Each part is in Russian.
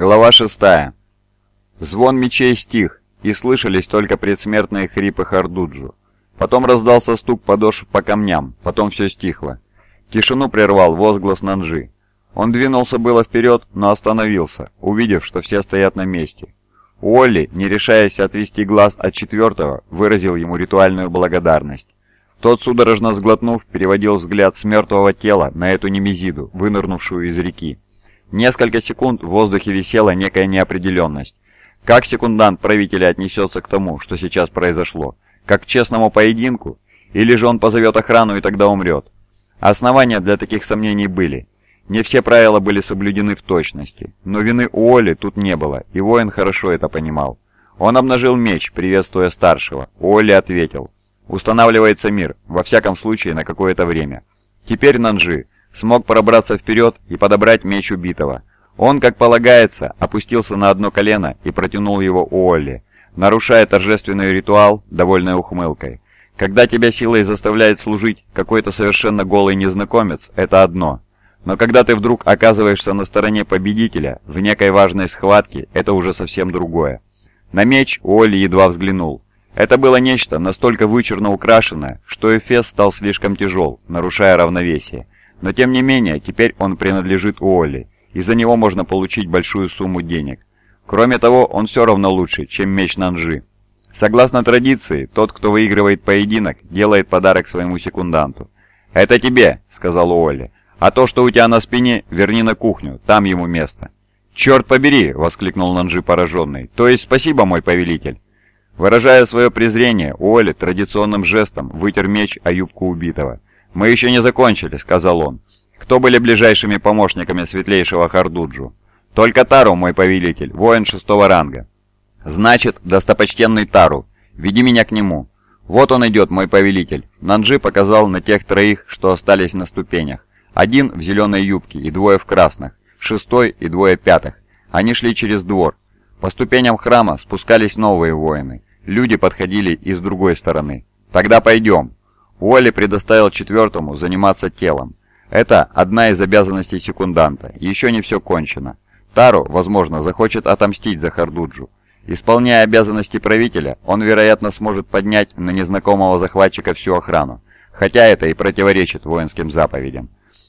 Глава 6. Звон мечей стих, и слышались только предсмертные хрипы Хардуджу. Потом раздался стук подошв по камням, потом все стихло. Тишину прервал возглас Нанжи. Он двинулся было вперед, но остановился, увидев, что все стоят на месте. Уолли, не решаясь отвести глаз от четвертого, выразил ему ритуальную благодарность. Тот, судорожно сглотнув, переводил взгляд с мертвого тела на эту немезиду, вынырнувшую из реки. Несколько секунд в воздухе висела некая неопределенность. Как секундант правителя отнесется к тому, что сейчас произошло? Как к честному поединку? Или же он позовет охрану и тогда умрет? Основания для таких сомнений были. Не все правила были соблюдены в точности, но вины у Оли тут не было, и воин хорошо это понимал. Он обнажил меч, приветствуя старшего. Оли ответил. «Устанавливается мир, во всяком случае на какое-то время. Теперь Нанжи, смог пробраться вперед и подобрать меч убитого. Он, как полагается, опустился на одно колено и протянул его Уолли, нарушая торжественный ритуал довольной ухмылкой. Когда тебя силой заставляет служить какой-то совершенно голый незнакомец, это одно. Но когда ты вдруг оказываешься на стороне победителя в некой важной схватке, это уже совсем другое. На меч Уолли едва взглянул. Это было нечто настолько вычурно украшенное, что Эфес стал слишком тяжел, нарушая равновесие. Но тем не менее, теперь он принадлежит Уолли, и за него можно получить большую сумму денег. Кроме того, он все равно лучше, чем меч Нанжи. Согласно традиции, тот, кто выигрывает поединок, делает подарок своему секунданту. «Это тебе», — сказал Уолли. «А то, что у тебя на спине, верни на кухню, там ему место». «Черт побери!» — воскликнул Нанжи пораженный. «То есть спасибо, мой повелитель!» Выражая свое презрение, Уолли традиционным жестом вытер меч о юбку убитого. «Мы еще не закончили», — сказал он. «Кто были ближайшими помощниками светлейшего Хардуджу?» «Только Тару, мой повелитель, воин шестого ранга». «Значит, достопочтенный Тару, веди меня к нему». «Вот он идет, мой повелитель». Нанджи показал на тех троих, что остались на ступенях. Один в зеленой юбке и двое в красных, шестой и двое пятых. Они шли через двор. По ступеням храма спускались новые воины. Люди подходили и с другой стороны. «Тогда пойдем», Уолли предоставил четвертому заниматься телом. Это одна из обязанностей секунданта. Еще не все кончено. Тару, возможно, захочет отомстить за Хардуджу. Исполняя обязанности правителя, он, вероятно, сможет поднять на незнакомого захватчика всю охрану. Хотя это и противоречит воинским заповедям.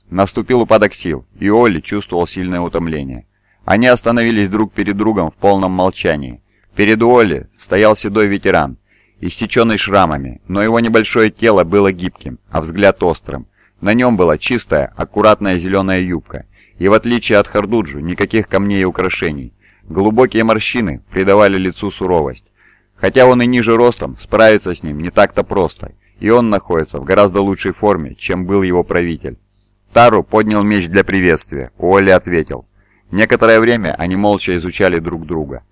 Наступил упадок сил, и Олли чувствовал сильное утомление. Они остановились друг перед другом в полном молчании. Перед Олли стоял седой ветеран, иссеченный шрамами, но его небольшое тело было гибким, а взгляд острым. На нем была чистая, аккуратная зеленая юбка, и в отличие от Хардуджу, никаких камней и украшений. Глубокие морщины придавали лицу суровость. Хотя он и ниже ростом, справиться с ним не так-то просто, и он находится в гораздо лучшей форме, чем был его правитель. Тару поднял меч для приветствия, Уолли ответил. Некоторое время они молча изучали друг друга.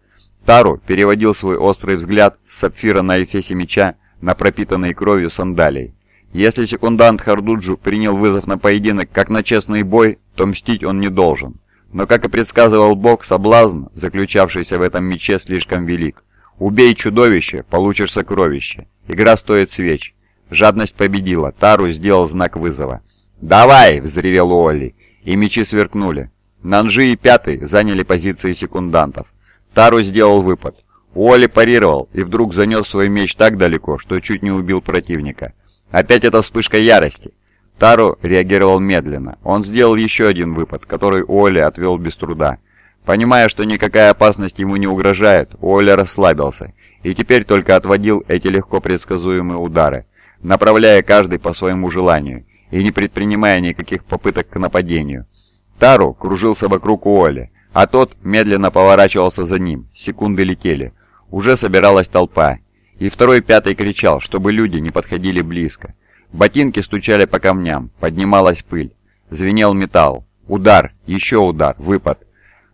Тару переводил свой острый взгляд с сапфира на эфесе меча на пропитанные кровью сандалии. Если секундант Хардуджу принял вызов на поединок как на честный бой, то мстить он не должен. Но, как и предсказывал Бог, соблазн, заключавшийся в этом мече, слишком велик. Убей чудовище, получишь сокровище. Игра стоит свеч. Жадность победила, Тару сделал знак вызова. «Давай!» — взревел Уолли, и мечи сверкнули. Нанжи и Пятый заняли позиции секундантов. Тару сделал выпад. Уолли парировал и вдруг занес свой меч так далеко, что чуть не убил противника. Опять эта вспышка ярости. Тару реагировал медленно. Он сделал еще один выпад, который Уолли отвел без труда. Понимая, что никакая опасность ему не угрожает, Уолли расслабился и теперь только отводил эти легко предсказуемые удары, направляя каждый по своему желанию и не предпринимая никаких попыток к нападению. Тару кружился вокруг Уолли, а тот медленно поворачивался за ним. Секунды летели. Уже собиралась толпа. И второй пятый кричал, чтобы люди не подходили близко. Ботинки стучали по камням, поднималась пыль. Звенел металл. Удар, еще удар, выпад.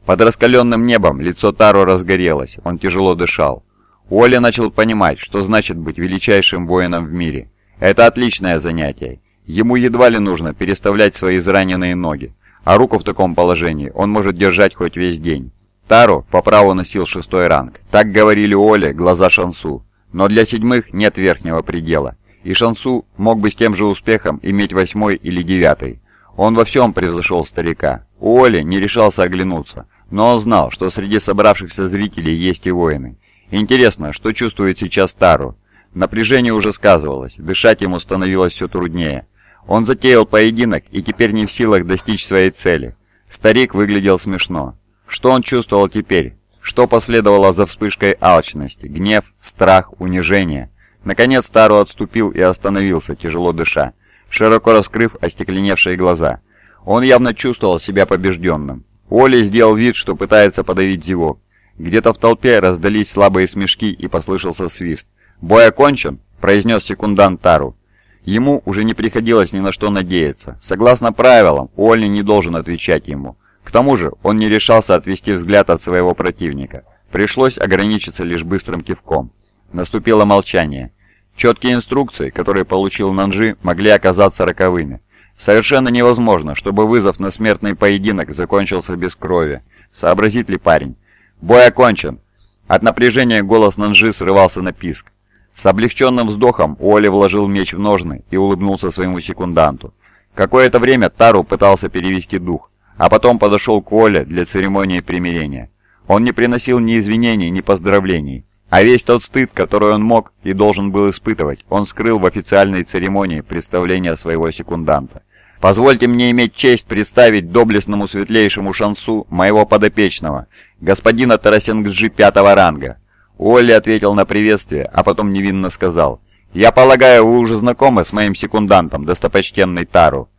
Под раскаленным небом лицо Таро разгорелось, он тяжело дышал. Уолли начал понимать, что значит быть величайшим воином в мире. Это отличное занятие. Ему едва ли нужно переставлять свои израненные ноги а руку в таком положении он может держать хоть весь день. Тару по праву носил шестой ранг. Так говорили Оле глаза Шансу. Но для седьмых нет верхнего предела. И Шансу мог бы с тем же успехом иметь восьмой или девятый. Он во всем превзошел старика. У Оли не решался оглянуться. Но он знал, что среди собравшихся зрителей есть и воины. Интересно, что чувствует сейчас Тару? Напряжение уже сказывалось, дышать ему становилось все труднее. Он затеял поединок и теперь не в силах достичь своей цели. Старик выглядел смешно. Что он чувствовал теперь? Что последовало за вспышкой алчности? Гнев, страх, унижение? Наконец Тару отступил и остановился, тяжело дыша, широко раскрыв остекленевшие глаза. Он явно чувствовал себя побежденным. Оли сделал вид, что пытается подавить зевок. Где-то в толпе раздались слабые смешки и послышался свист. «Бой окончен?» – произнес секундант Тару. Ему уже не приходилось ни на что надеяться. Согласно правилам, Уолли не должен отвечать ему. К тому же он не решался отвести взгляд от своего противника. Пришлось ограничиться лишь быстрым кивком. Наступило молчание. Четкие инструкции, которые получил Нанжи, могли оказаться роковыми. Совершенно невозможно, чтобы вызов на смертный поединок закончился без крови. Сообразит ли парень? Бой окончен. От напряжения голос Нанжи срывался на писк. С облегченным вздохом Уолли вложил меч в ножны и улыбнулся своему секунданту. Какое-то время Тару пытался перевести дух, а потом подошел к Уолле для церемонии примирения. Он не приносил ни извинений, ни поздравлений, а весь тот стыд, который он мог и должен был испытывать, он скрыл в официальной церемонии представления своего секунданта. «Позвольте мне иметь честь представить доблестному светлейшему шансу моего подопечного, господина Тарасенгджи пятого ранга, Уолли ответил на приветствие, а потом невинно сказал. «Я полагаю, вы уже знакомы с моим секундантом, достопочтенный Тару.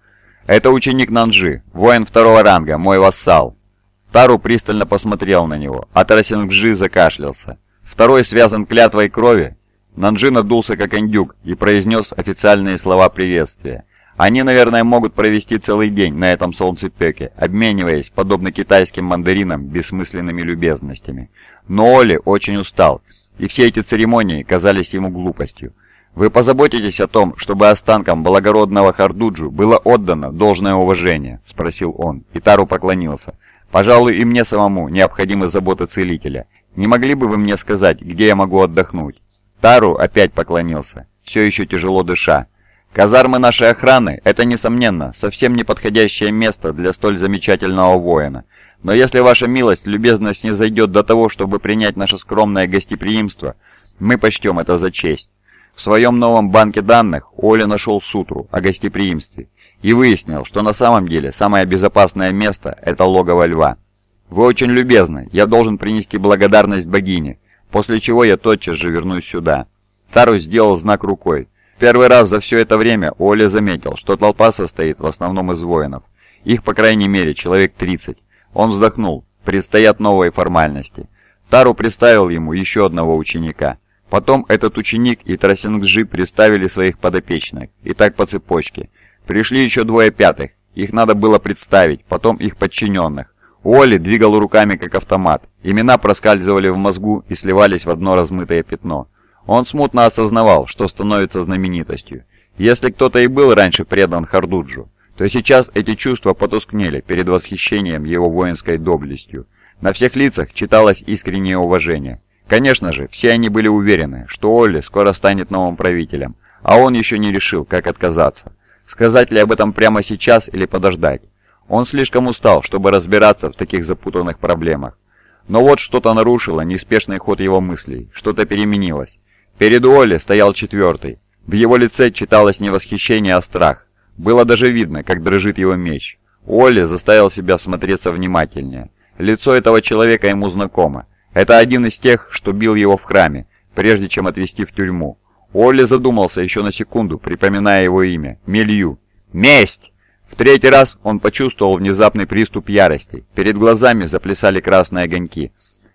Это ученик Нанжи, воин второго ранга, мой вассал». Тару пристально посмотрел на него, а Тарасингджи закашлялся. Второй связан клятвой крови. Нанжи надулся как индюк и произнес официальные слова приветствия. Они, наверное, могут провести целый день на этом солнцепеке, обмениваясь, подобно китайским мандаринам, бессмысленными любезностями. Но Оли очень устал, и все эти церемонии казались ему глупостью. «Вы позаботитесь о том, чтобы останкам благородного Хардуджу было отдано должное уважение?» – спросил он, и Тару поклонился. «Пожалуй, и мне самому необходимы заботы целителя. Не могли бы вы мне сказать, где я могу отдохнуть?» Тару опять поклонился, все еще тяжело дыша. Казармы нашей охраны – это, несомненно, совсем неподходящее место для столь замечательного воина. Но если ваша милость, любезность не зайдет до того, чтобы принять наше скромное гостеприимство, мы почтем это за честь. В своем новом банке данных Оля нашел сутру о гостеприимстве и выяснил, что на самом деле самое безопасное место – это логово льва. Вы очень любезны, я должен принести благодарность богине, после чего я тотчас же вернусь сюда. Тару сделал знак рукой, Первый раз за все это время Оля заметил, что толпа состоит в основном из воинов. Их, по крайней мере, человек 30. Он вздохнул. Предстоят новые формальности. Тару представил ему еще одного ученика. Потом этот ученик и Тросингджи представили своих подопечных. И так по цепочке. Пришли еще двое пятых. Их надо было представить, потом их подчиненных. Уолли двигал руками как автомат. Имена проскальзывали в мозгу и сливались в одно размытое пятно. Он смутно осознавал, что становится знаменитостью. Если кто-то и был раньше предан Хардуджу, то сейчас эти чувства потускнели перед восхищением его воинской доблестью. На всех лицах читалось искреннее уважение. Конечно же, все они были уверены, что Олли скоро станет новым правителем, а он еще не решил, как отказаться. Сказать ли об этом прямо сейчас или подождать? Он слишком устал, чтобы разбираться в таких запутанных проблемах. Но вот что-то нарушило неспешный ход его мыслей, что-то переменилось. Перед Уолли стоял четвертый. В его лице читалось не восхищение, а страх. Было даже видно, как дрожит его меч. Уолли заставил себя смотреться внимательнее. Лицо этого человека ему знакомо. Это один из тех, что бил его в храме, прежде чем отвезти в тюрьму. Уолли задумался еще на секунду, припоминая его имя. Мелью. «Месть!» В третий раз он почувствовал внезапный приступ ярости. Перед глазами заплясали красные огоньки.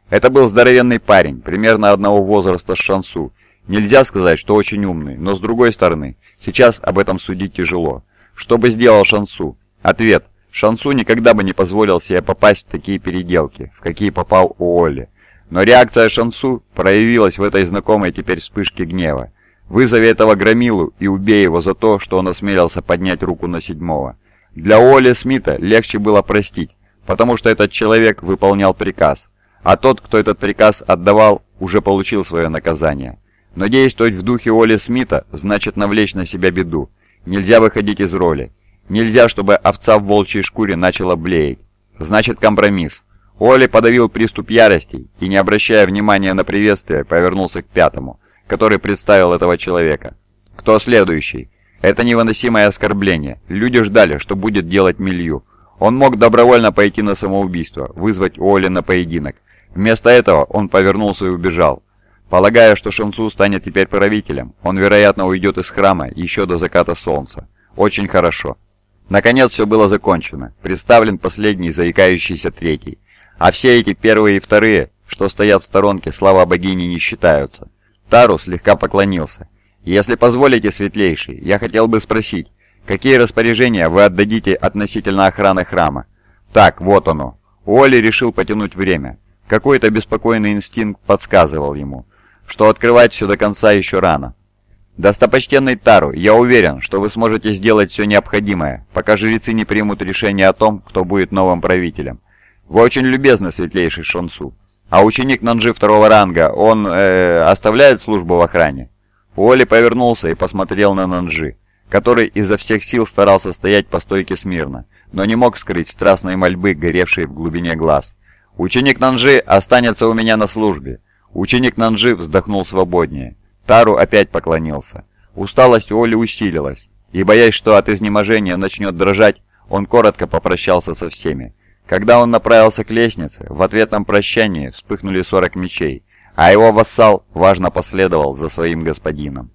Это был здоровенный парень, примерно одного возраста с Шансу, Нельзя сказать, что очень умный, но с другой стороны, сейчас об этом судить тяжело. Что бы сделал Шансу? Ответ. Шансу никогда бы не позволил себе попасть в такие переделки, в какие попал Уолли. Но реакция Шансу проявилась в этой знакомой теперь вспышке гнева. Вызови этого громилу и убей его за то, что он осмелился поднять руку на седьмого. Для Уолли Смита легче было простить, потому что этот человек выполнял приказ, а тот, кто этот приказ отдавал, уже получил свое наказание. Но действовать в духе Оли Смита значит навлечь на себя беду. Нельзя выходить из роли. Нельзя, чтобы овца в волчьей шкуре начала блеять. Значит компромисс. Оли подавил приступ ярости и, не обращая внимания на приветствие, повернулся к пятому, который представил этого человека. «Кто следующий?» Это невыносимое оскорбление. Люди ждали, что будет делать Милью. Он мог добровольно пойти на самоубийство, вызвать Оли на поединок. Вместо этого он повернулся и убежал. Полагая, что Шансу станет теперь правителем, он, вероятно, уйдет из храма еще до заката солнца. Очень хорошо. Наконец все было закончено. Представлен последний заикающийся третий. А все эти первые и вторые, что стоят в сторонке, слава богини не считаются. Тару слегка поклонился. «Если позволите, светлейший, я хотел бы спросить, какие распоряжения вы отдадите относительно охраны храма?» «Так, вот оно». Уолли решил потянуть время. Какой-то беспокойный инстинкт подсказывал ему, что открывать все до конца еще рано. «Достопочтенный Тару, я уверен, что вы сможете сделать все необходимое, пока жрецы не примут решение о том, кто будет новым правителем. Вы очень любезны, светлейший Шонсу. А ученик Нанжи второго ранга, он, э, оставляет службу в охране?» Уолли повернулся и посмотрел на Нанжи, который изо всех сил старался стоять по стойке смирно, но не мог скрыть страстной мольбы, горевшей в глубине глаз. «Ученик Нанжи останется у меня на службе». Ученик Нанжи вздохнул свободнее. Тару опять поклонился. Усталость Уолли усилилась, и, боясь, что от изнеможения начнет дрожать, он коротко попрощался со всеми. Когда он направился к лестнице, в ответном прощании вспыхнули 40 мечей, а его вассал важно последовал за своим господином.